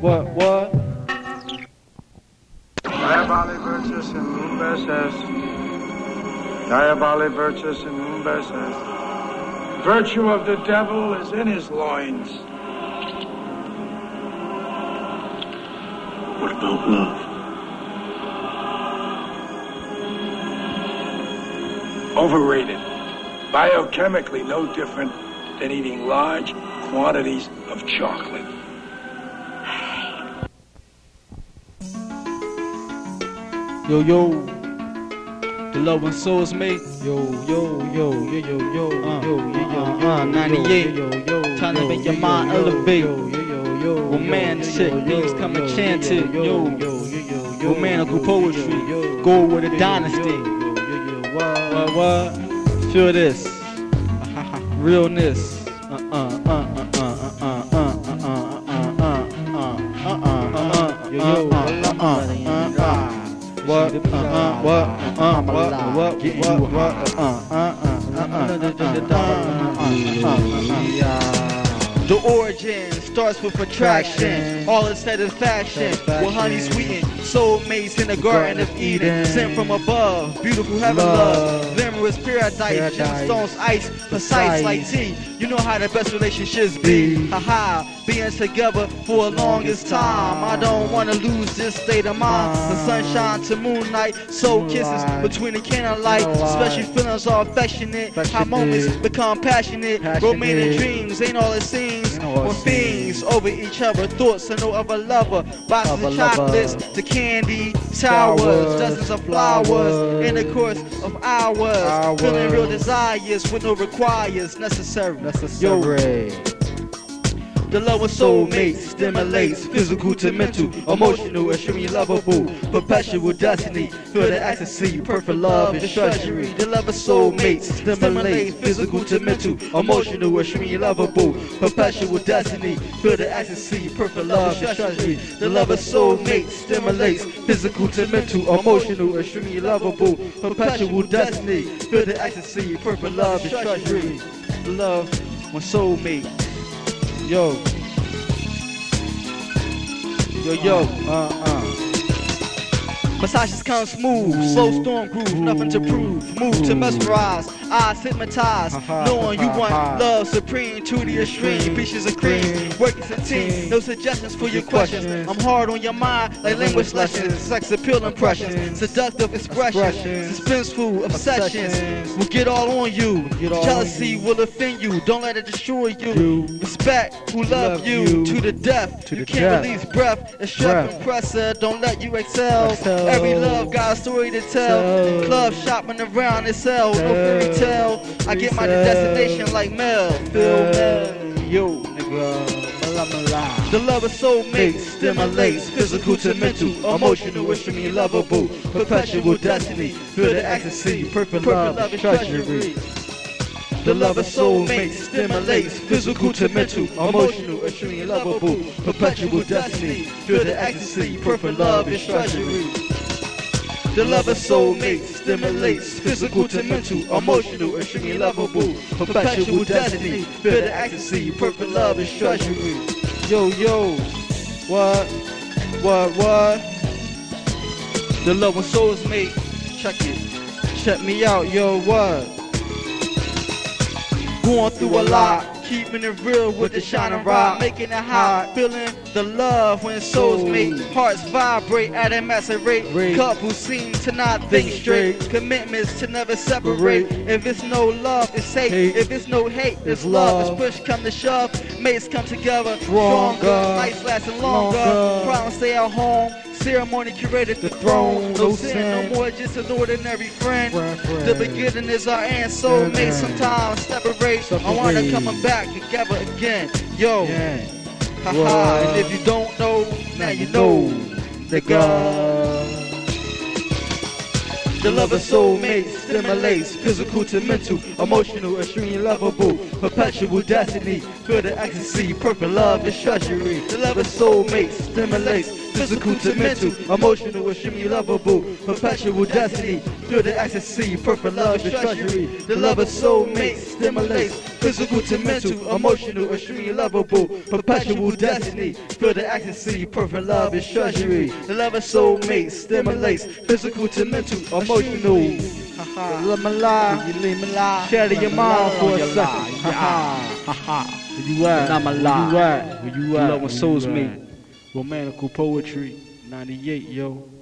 What, what? Diabolus virtus in lumbis est. Diabolus virtus in lumbis est. Virtue of the devil is in his loins. What about love? Overrated. Biochemically no different than eating large quantities of chocolate. Yo, yo. The love and souls mate. Yo, yo, yo, yo, yo, yo, Uh, yo, yo, yo, uh, yo, uh, 98. yo, yo, yo, Time to yo, make your yo, mind yo, elevate. Yo, yo, yo, yo, Romantic, yo, yo, yo, come yo, enchanted, yo, yo. yo, yo, yo, yo, Romantical yo, poetry, yo, yo, go with a yo, yo, dynasty. Yo, yo, yo, yo, what? What? Feel this. Realness. Uh, uh, uh, uh, uh, uh, uh, uh, uh, uh, uh, uh, uh, uh, Yo, yo, uh, uh, uh, uh, The origin starts with attraction, all is satisfaction. With honey sweetened, soulmates in the Garden of Eden, sent from above, beautiful heaven love, glamorous paradise, gemstones ice, precise like tea. You know how the best relationships be. Haha, being together for the longest time. I don't wanna lose this state of mind. The sunshine to moonlight, soul kisses between the candlelight. Special feelings are affectionate. How moments become passionate. Romantic dreams ain't all it seems. When fiends over each other, thoughts of no other lover. Boxes of chocolates to candy, towers, dozens of flowers. In the course of hours, feeling real desires with no requires necessary. Necessary. The love of soulmates stimulates physical to mental, emotional, extremely lovable, perpetual destiny. Feel the ecstasy, perfect love is treasury. The love of soulmates stimulates physical to mental, emotional, extremely lovable, perpetual destiny. Feel the ecstasy, perfect love is treasury. The love of soulmates stimulates physical to mental, emotional, extremely lovable, perpetual destiny. Feel the ecstasy, perfect love is treasury. Love, my soulmate. Yo. Yo, yo. Uh, uh. Massages come smooth, slow storm groove, nothing to prove. Move to mesmerize, eyes hypnotize. Knowing you want love supreme to the extreme. Pieces of cream, work as a team. No suggestions for your questions. I'm hard on your mind like language lessons, sex appeal impressions, seductive expressions, suspenseful obsessions. Will get all on you. Jealousy will offend you. Don't let it destroy you. Respect who love you to the death. You can't release breath. It's strep compressor. Don't let you excel. Every love got a story to tell. Club shopping around sell. No fairy tale. I get my destination like Mel. Feel Mel. Yo, nigga. The love of soulmates stimulates physical to mental, emotional, extremely lovable, perpetual destiny. Feel the ecstasy, perfect love, and treasury. The love of soulmates stimulates physical to mental, emotional, extremely lovable, perpetual destiny. Feel the ecstasy, perfect love and treasury. The love of soulmates stimulates physical to mental, emotional, extremely lovable, perpetual destiny. The ecstasy, perfect love and treasury. Yo, yo, what, what, what? The love of souls mate, check it, check me out, yo, what? Going through a lot, keeping it real with the shining rod, making it hot, feeling the love when souls meet, hearts vibrate at a massive rate. Couples seem to not think straight, commitments to never separate. If it's no love, it's hate. If it's no hate, it's love. If push come to shove, mates come together, stronger, nights lasting longer. Problems stay at home. Ceremony curated the throne. No sin, no more, just an ordinary friend. The beginning is our end, soulmate. Sometimes separate. I wanna come back together again. Yo, haha. And if you don't know, now you know. Nigga. The love of soulmates stimulates physical to mental, emotional, extremely lovable, perpetual destiny, feel the ecstasy, perfect love is treasury. The love of soulmate stimulates. Physical to mental, emotional, extremely lovable, perpetual destiny, feel the ecstasy, perfect love is treasury. The love of soulmate stimulates physical to mental, emotional, extremely lovable, perpetual destiny, feel the ecstasy, perfect love is treasury. The love of soulmate stimulates physical to mental, emotional. Let me lie. You leave me lie. Share your mind for a second. Ha ha. Where you at? Not my Where you at? Where you at? Love when souls you Romantical poetry. 98, yo.